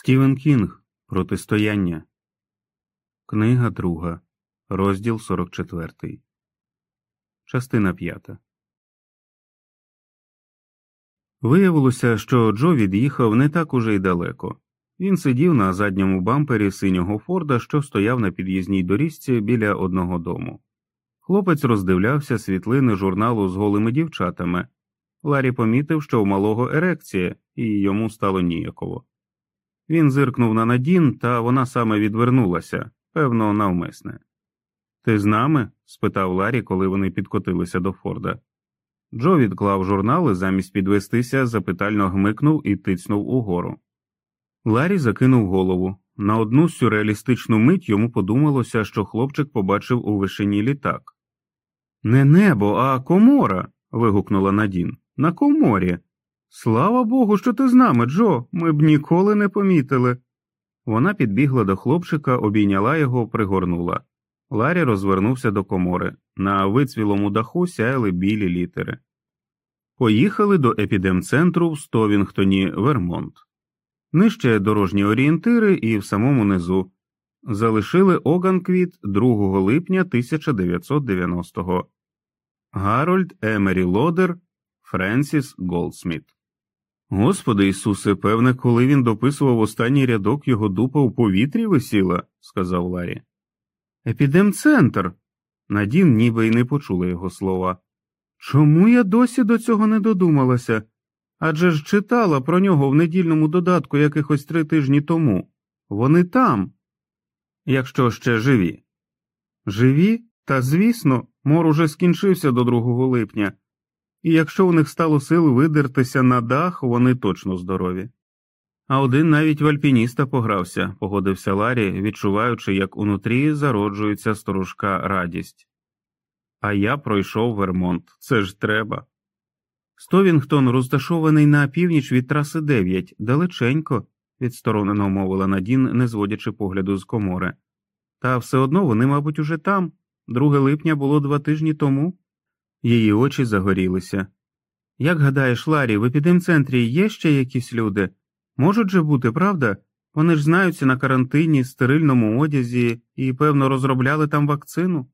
Стівен Кінг Протистояння. Книга друга. Розділ 44. Частина 5. Виявилося, що Джо від'їхав не так уже й далеко. Він сидів на задньому бампері синього Форда, що стояв на під'їзній доріжці біля одного дому. Хлопець роздивлявся світлини журналу з голими дівчатами. Ларі помітив, що у малого ерекція, і йому стало ніяково. Він зиркнув на Надін, та вона саме відвернулася, певно, навмисне. Ти з нами? спитав Ларі, коли вони підкотилися до Форда. Джо відклав журнали замість підвестися, запитально гмикнув і тицнув угору. Ларі закинув голову. На одну сюрреалістичну мить йому подумалося, що хлопчик побачив у вишині літак. Не небо, а комора. вигукнула Надін. На коморі. Слава Богу, що ти з нами, Джо, ми б ніколи не помітили. Вона підбігла до хлопчика, обійняла його, пригорнула. Ларі розвернувся до комори. На вицвілому даху сяяли білі літери. Поїхали до епідемцентру в Стовінгтоні, Вермонт. Нижче дорожні орієнтири і в самому низу. Залишили Оганквіт 2 липня 1990-го. Гарольд Емері Лодер, Френсіс Голдсміт. Господи Ісусе, певне, коли він дописував останній рядок, його дупа у повітрі висіла, сказав Ларі. Епідемцентр. Надін ніби й не почула його слова. Чому я досі до цього не додумалася? Адже ж читала про нього в недільному додатку якихось три тижні тому. Вони там. Якщо ще живі. Живі? Та звісно, мор уже скінчився до 2 липня і якщо у них стало сил видертися на дах, вони точно здорові. А один навіть в альпініста погрався, погодився Ларі, відчуваючи, як унутрі зароджується сторожка радість. А я пройшов Вермонт, це ж треба. Стовінгтон розташований на північ від траси 9, далеченько, відсторонено мовила Надін, не зводячи погляду з комори. Та все одно вони, мабуть, уже там. 2 липня було два тижні тому. Її очі загорілися. Як гадаєш, Ларі, в епідемцентрі є ще якісь люди? Можуть же бути, правда? Вони ж знаються на карантині, стерильному одязі і, певно, розробляли там вакцину?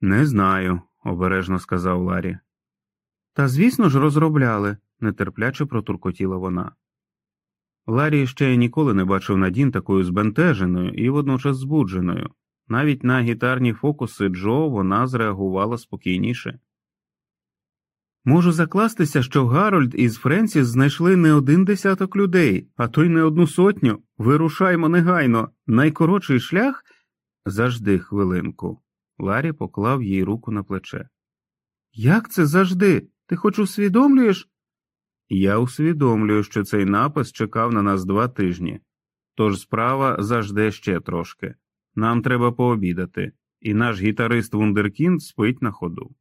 Не знаю, обережно сказав Ларі. Та звісно ж, розробляли, нетерпляче протуркотіла вона. Ларі ще ніколи не бачив Надін такою збентеженою і водночас збудженою. Навіть на гітарні фокуси Джо вона зреагувала спокійніше. Можу закластися, що Гарольд із Френсіс знайшли не один десяток людей, а то й не одну сотню. Вирушаймо негайно. Найкоротший шлях. Завжди хвилинку. Ларі поклав їй руку на плече. Як це завжди? Ти хоч усвідомлюєш? Я усвідомлюю, що цей напис чекав на нас два тижні, тож справа завжди ще трошки. Нам треба пообідати, і наш гітарист Вундеркінд спить на ходу.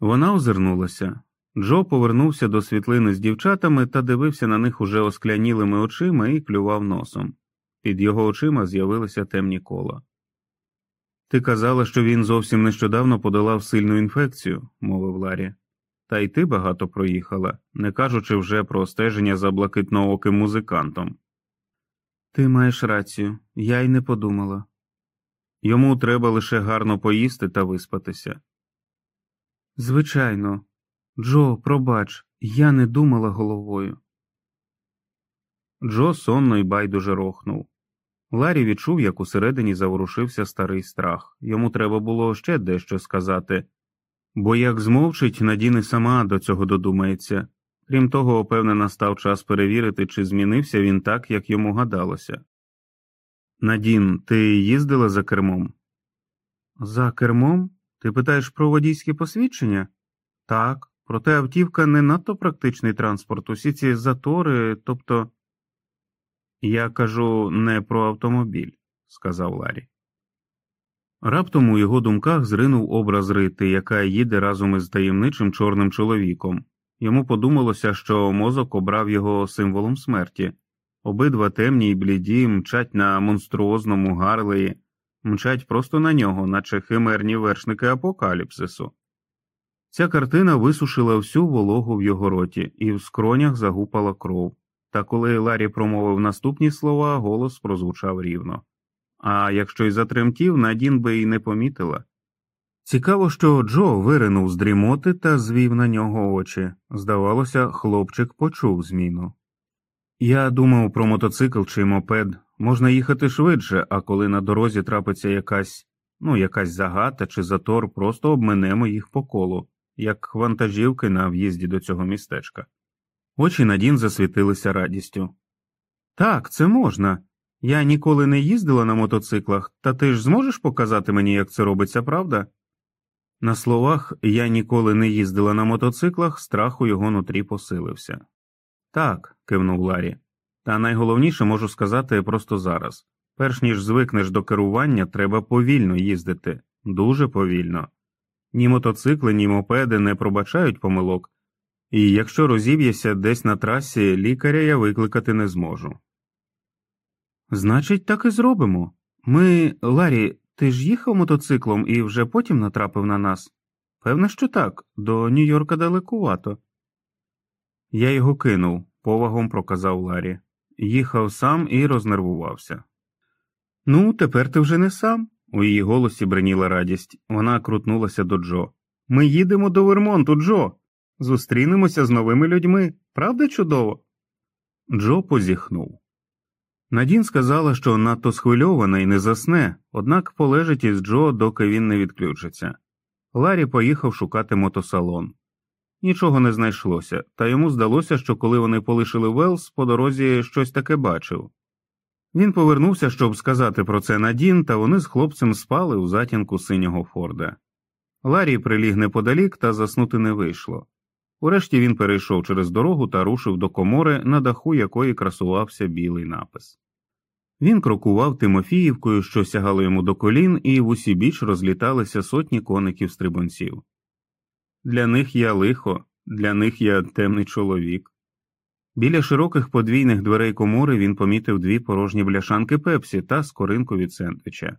Вона озирнулася. Джо повернувся до світлини з дівчатами та дивився на них уже осклянілими очима і клював носом. Під його очима з'явилися темні кола. Ти казала, що він зовсім нещодавно подолав сильну інфекцію, мовив Ларі. Та й ти багато проїхала, не кажучи вже про стеження за блакитнооким музикантом. Ти маєш рацію, я й не подумала. Йому треба лише гарно поїсти та виспатися. Звичайно, Джо, пробач, я не думала головою. Джо сонно й байдуже рохнув. Ларі відчув, як усередині заворушився старий страх. Йому треба було ще дещо сказати, бо як змовчить, Надіни сама до цього додумається. Крім того, певне, настав час перевірити, чи змінився він так, як йому гадалося. Надін, ти їздила за кермом? За кермом? Ти питаєш про водійське посвідчення? Так, проте автівка не надто практичний транспорт, усі ці затори, тобто. Я кажу не про автомобіль, сказав Ларі. Раптом у його думках зринув образ рити, яка їде разом із таємничим чорним чоловіком. Йому подумалося, що мозок обрав його символом смерті. Обидва темні й бліді мчать на монструозному гарлеї, мчать просто на нього, наче химерні вершники апокаліпсису. Ця картина висушила всю вологу в його роті, і в скронях загупала кров. та коли Ларі промовив наступні слова, голос прозвучав рівно. А якщо й затремтів, Надін би й не помітила. Цікаво, що Джо виринув з дрімоти та звів на нього очі. Здавалося, хлопчик почув зміну. Я думав про мотоцикл чи мопед. Можна їхати швидше, а коли на дорозі трапиться якась, ну, якась загата чи затор, просто обминемо їх по колу, як вантажівки на в'їзді до цього містечка. Очі Надін засвітилися радістю. Так, це можна. Я ніколи не їздила на мотоциклах, та ти ж зможеш показати мені, як це робиться, правда? На словах я ніколи не їздила на мотоциклах, страх у його нутрі посилився. Так, кивнув Ларі, та найголовніше можу сказати просто зараз перш ніж звикнеш до керування, треба повільно їздити, дуже повільно. Ні мотоцикли, ні мопеди не пробачають помилок, і якщо розіб'єся десь на трасі, лікаря я викликати не зможу. Значить, так і зробимо. Ми, Ларі, ти ж їхав мотоциклом і вже потім натрапив на нас? Певне, що так, до Нью-Йорка далекувато. Я його кинув, повагом проказав Ларі. Їхав сам і рознервувався. Ну, тепер ти вже не сам. У її голосі бреніла радість. Вона крутнулася до Джо. Ми їдемо до Вермонту, Джо. Зустрінемося з новими людьми. Правда чудово? Джо позіхнув. Надін сказала, що надто схвильована і не засне, однак полежить із Джо, доки він не відключиться. Ларі поїхав шукати мотосалон. Нічого не знайшлося, та йому здалося, що коли вони полишили Велс, по дорозі щось таке бачив. Він повернувся, щоб сказати про це Надін, та вони з хлопцем спали у затінку синього Форда. Ларі приліг неподалік, та заснути не вийшло. Урешті він перейшов через дорогу та рушив до комори, на даху якої красувався білий напис. Він крокував Тимофіївкою, що сягало йому до колін, і в усі біч розліталися сотні коників стрибунців. Для них я лихо, для них я темний чоловік. Біля широких подвійних дверей комори він помітив дві порожні бляшанки пепсі та скоринку від сендвіча.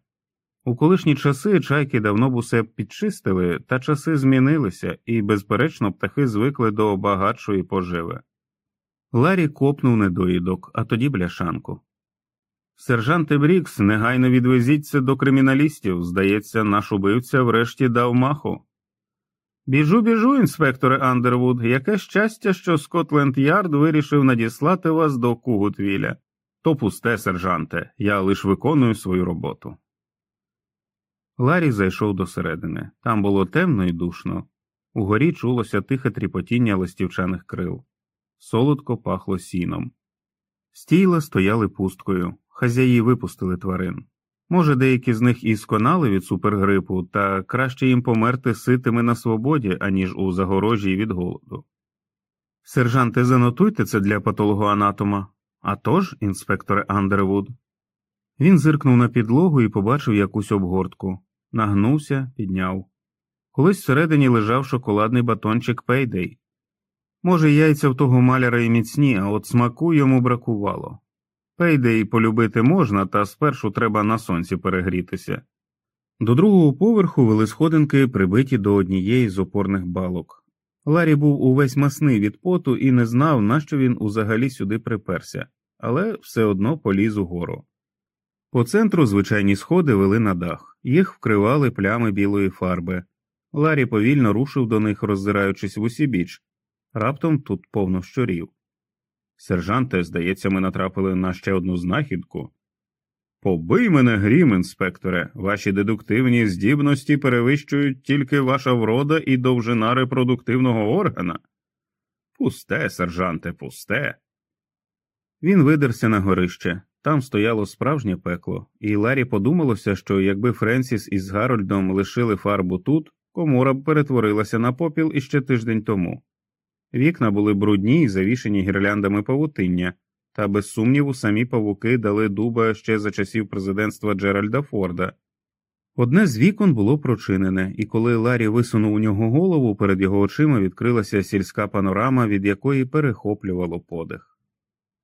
У колишні часи чайки давно б усе підчистили, та часи змінилися, і, безперечно, птахи звикли до багатшої поживи. Ларі копнув недоїдок, а тоді бляшанку. Сержанте Брікс, негайно відвезіться до криміналістів. Здається, наш убивця врешті дав маху. Біжу, біжу, інспекторе Андервуд, яке щастя, що Скотленд Ярд вирішив надіслати вас до Кугутвіля. То пусте, сержанте, я лиш виконую свою роботу. Ларі зайшов до середини. Там було темно і душно. Угорі чулося тихе тріпотіння листівчаних крил. Солодко пахло сіном. Стійла стояли пусткою, хазяї випустили тварин. Може, деякі з них і сконали від супергрипу, та краще їм померти ситими на свободі, аніж у загорожі від голоду. Сержанте, занотуйте це для патологоанатома. А тож, інспекторе Андервуд. Він зиркнув на підлогу і побачив якусь обгортку, нагнувся, підняв. Колись всередині лежав шоколадний батончик Пейдей. Може, яйця в того маляра і міцні, а от смаку йому бракувало. Пейдей полюбити можна, та спершу треба на сонці перегрітися. До другого поверху вели сходинки, прибиті до однієї з опорних балок. Ларі був увесь масний від поту і не знав, нащо він узагалі сюди приперся, але все одно поліз угору. По центру звичайні сходи вели на дах, їх вкривали плями білої фарби. Ларі повільно рушив до них, роззираючись в усі біч. Раптом тут повно щурів. Сержанте, здається, ми натрапили на ще одну знахідку. Побий мене грім, інспекторе, ваші дедуктивні здібності перевищують тільки ваша врода і довжина репродуктивного органа. Пусте, сержанте, пусте. Він видерся на горище. Там стояло справжнє пекло, і Ларі подумалося, що якби Френсіс із Гарольдом лишили фарбу тут, комора б перетворилася на попіл іще тиждень тому. Вікна були брудні і завішені гірляндами павутиння, та без сумніву самі павуки дали дуба ще за часів президентства Джеральда Форда. Одне з вікон було прочинене, і коли Ларі висунув у нього голову, перед його очима відкрилася сільська панорама, від якої перехоплювало подих.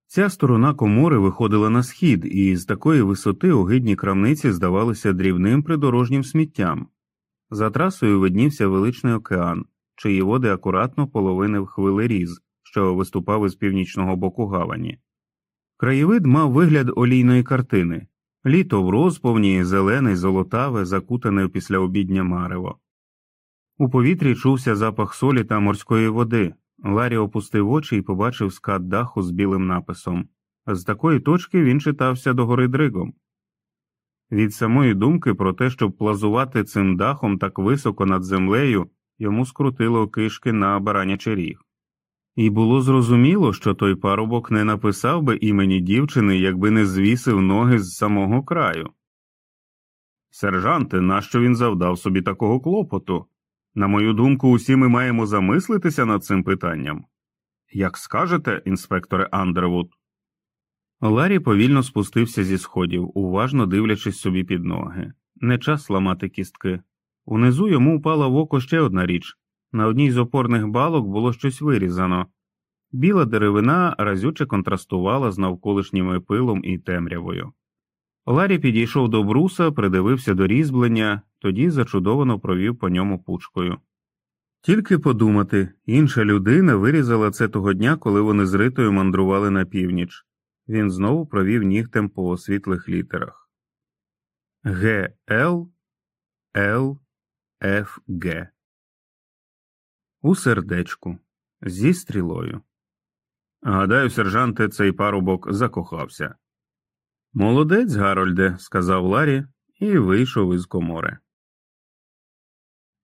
Ця сторона комори виходила на схід, і з такої висоти огидні крамниці здавалися дрібним придорожнім сміттям. За трасою виднівся величний океан, чиї води акуратно половинив хвилеріз, що виступав із північного боку гавані. Краєвид мав вигляд олійної картини літо в розповні, зелене, золотаве, закутане в післяобіднє марево. У повітрі чувся запах солі та морської води. Ларі опустив очі і побачив скат даху з білим написом. З такої точки він читався до гори дригом. Від самої думки про те, щоб плазувати цим дахом так високо над землею, йому скрутило кишки на баранячий ріг. І було зрозуміло, що той парубок не написав би імені дівчини, якби не звісив ноги з самого краю. Сержанте, нащо він завдав собі такого клопоту? На мою думку, усі ми маємо замислитися над цим питанням. Як скажете, інспекторе Андервуд. Ларі повільно спустився зі сходів, уважно дивлячись собі під ноги. Не час ламати кістки. Унизу йому впала в око ще одна річ на одній з опорних балок було щось вирізано. Біла деревина разюче контрастувала з навколишніми пилом і темрявою. Ларі підійшов до бруса, придивився до різьблення, тоді зачудовано провів по ньому пучкою. Тільки подумати, інша людина вирізала це того дня, коли вони з ритою мандрували на північ. Він знову провів нігтем по світлих літерах Г Л Л Ф. У сердечку зі стрілою. Гадаю, сержанте, цей парубок закохався. Молодець, Гарольде, сказав Ларі і вийшов із комори.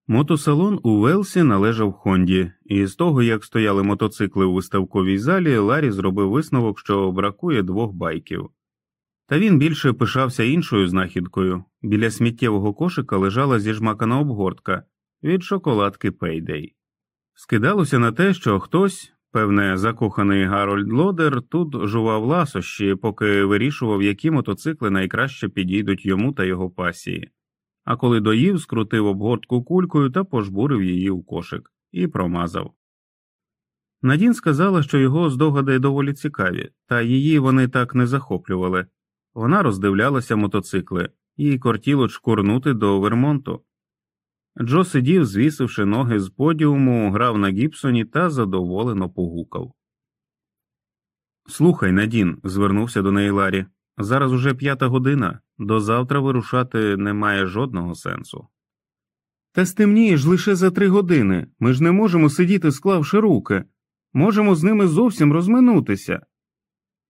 Мотосалон у Велсі належав Хонді, і з того, як стояли мотоцикли у виставковій залі, Ларі зробив висновок, що бракує двох байків. Та він більше пишався іншою знахідкою біля сміттєвого кошика лежала зіжмакана обгортка від шоколадки Пейдей. Скидалося на те, що хтось, певне, закоханий Гарольд Лодер, тут жував ласощі, поки вирішував, які мотоцикли найкраще підійдуть йому та його пасії а коли доїв, скрутив обгортку кулькою та пожбурив її у кошик і промазав. Надін сказала, що його здогади доволі цікаві, та її вони так не захоплювали. Вона роздивлялася мотоцикли, їй кортіло чкурнути до Вермонту. Джо сидів, звісивши ноги з подіуму, грав на Гіпсоні та задоволено погукав. Слухай, Надін, звернувся до неї Ларі. Зараз уже п'ята година, до завтра вирушати немає жодного сенсу. Та стемніє ж лише за три години. Ми ж не можемо сидіти, склавши руки, можемо з ними зовсім розминутися.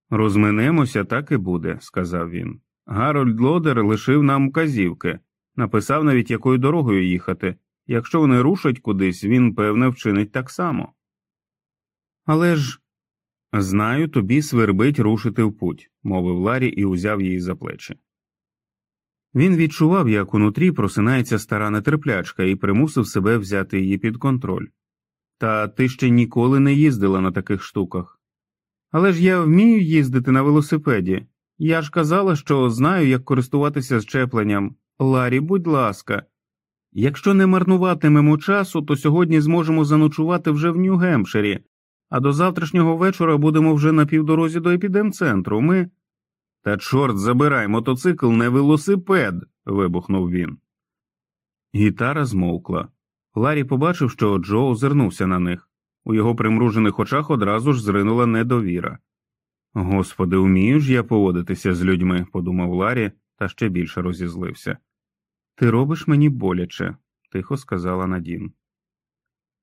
Розминемося, так і буде, сказав він. Гарольд Лодер лишив нам вказівки, написав навіть якою дорогою їхати. Якщо вони рушать кудись, він, певне, вчинить так само. Але ж Знаю, тобі свербить рушити в путь, мовив Ларі і узяв її за плечі. Він відчував, як унутрі просинається стара нетерплячка, і примусив себе взяти її під контроль. Та ти ще ніколи не їздила на таких штуках. Але ж я вмію їздити на велосипеді. Я ж казала, що знаю, як користуватися щепленням. Ларі, будь ласка, якщо не марнуватимемо часу, то сьогодні зможемо заночувати вже в Нью-Гемпширі, а до завтрашнього вечора будемо вже на півдорозі до епідемцентру. Ми. Та чорт забирай, мотоцикл не велосипед. вибухнув він. Гітара змовкла. Ларі побачив, що Джо озирнувся на них. У його примружених очах одразу ж зринула недовіра. Господи, вмію ж я поводитися з людьми, подумав Ларі, та ще більше розізлився. Ти робиш мені боляче, тихо сказала Надін.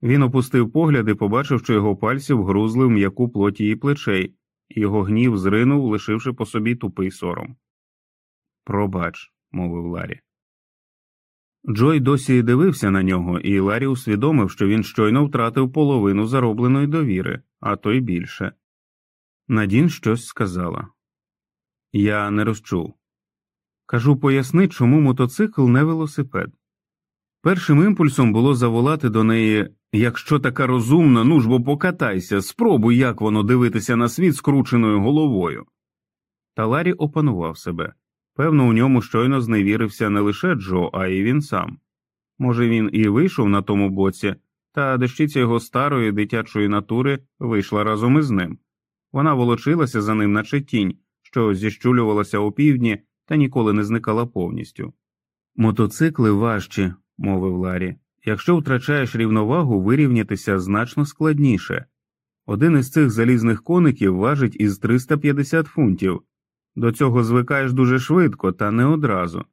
Він опустив погляд і побачив, що його пальці вгрузли в м'яку плоті її плечей, і його гнів зринув, лишивши по собі тупий сором. Пробач, мовив Ларі. Джой досі дивився на нього, і Ларі усвідомив, що він щойно втратив половину заробленої довіри, а то й більше. Надін щось сказала. Я не розчув. Кажу, поясни, чому мотоцикл не велосипед. Першим імпульсом було заволати до неї якщо така розумна, ну ж бо покатайся, спробуй, як воно дивитися на світ скрученою головою. Та Ларі опанував себе певно, у ньому щойно зневірився не лише Джо, а й він сам. Може, він і вийшов на тому боці, та дещиця його старої дитячої натури вийшла разом із ним. Вона волочилася за ним, наче тінь, що зіщулювалася у півдні та ніколи не зникала повністю. Мотоцикли важчі, мовив Ларі. Якщо втрачаєш рівновагу, вирівнятися значно складніше. Один із цих залізних коників важить із 350 фунтів. До цього звикаєш дуже швидко, та не одразу.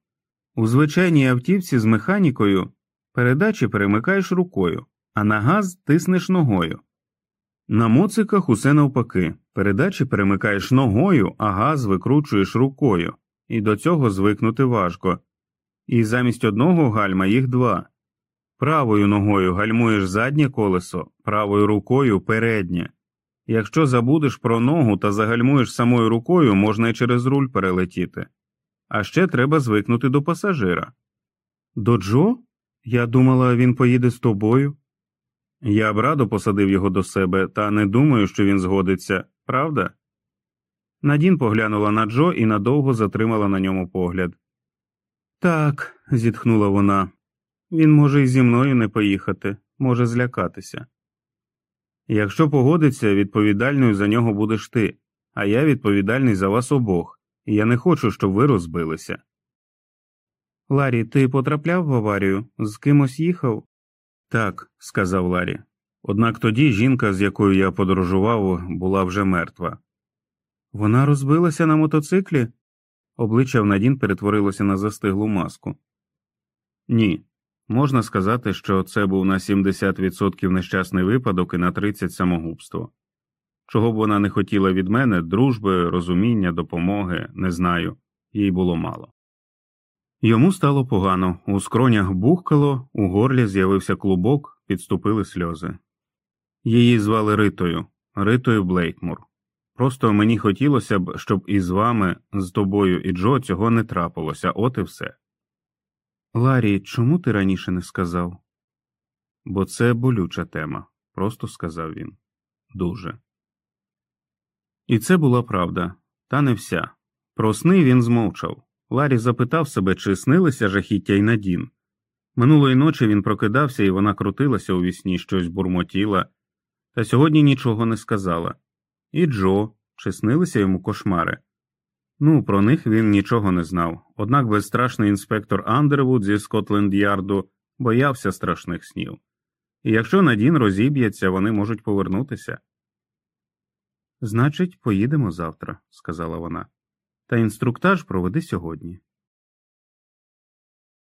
У звичайній автівці з механікою передачі перемикаєш рукою, а на газ тиснеш ногою. На моциках усе навпаки передачі перемикаєш ногою, а газ викручуєш рукою, і до цього звикнути важко. І замість одного гальма їх два. Правою ногою гальмуєш заднє колесо, правою рукою переднє. Якщо забудеш про ногу та загальмуєш самою рукою, можна й через руль перелетіти. А ще треба звикнути до пасажира. До Джо? Я думала, він поїде з тобою. Я б радо посадив його до себе, та не думаю, що він згодиться, правда? Надін поглянула на Джо і надовго затримала на ньому погляд. Так, зітхнула вона, він може і зі мною не поїхати, може злякатися. Якщо погодиться, відповідальною за нього будеш ти, а я відповідальний за вас обох, і я не хочу, щоб ви розбилися. Ларі, ти потрапляв в аварію? З кимось їхав? Так, сказав Ларі. Однак тоді жінка, з якою я подорожував, була вже мертва. Вона розбилася на мотоциклі? Обличчя в Надін перетворилося на застиглу маску. Ні. Можна сказати, що це був на 70% нещасний випадок і на 30% самогубство. Чого б вона не хотіла від мене дружби, розуміння, допомоги, не знаю, їй було мало. Йому стало погано, у скронях бухкало, у горлі з'явився клубок, підступили сльози. Її звали Ритою, Ритою Блейкмур. Просто мені хотілося б, щоб із вами, з тобою і Джо цього не трапилося, от і все. Ларі, чому ти раніше не сказав? Бо це болюча тема, просто сказав він. Дуже. І це була правда, та не вся. Про сни він змовчав. Ларі запитав себе, чи снилися жахіття й Надін. Минулої ночі він прокидався, і вона крутилася у вісні, щось бурмотіла, та сьогодні нічого не сказала. І Джо, чи снилися йому кошмари? Ну, про них він нічого не знав, однак безстрашний інспектор Андервуд зі Скотленд Ярду боявся страшних снів, і якщо Надін розіб'ється, вони можуть повернутися. Значить, поїдемо завтра, сказала вона, та інструктаж проведи сьогодні.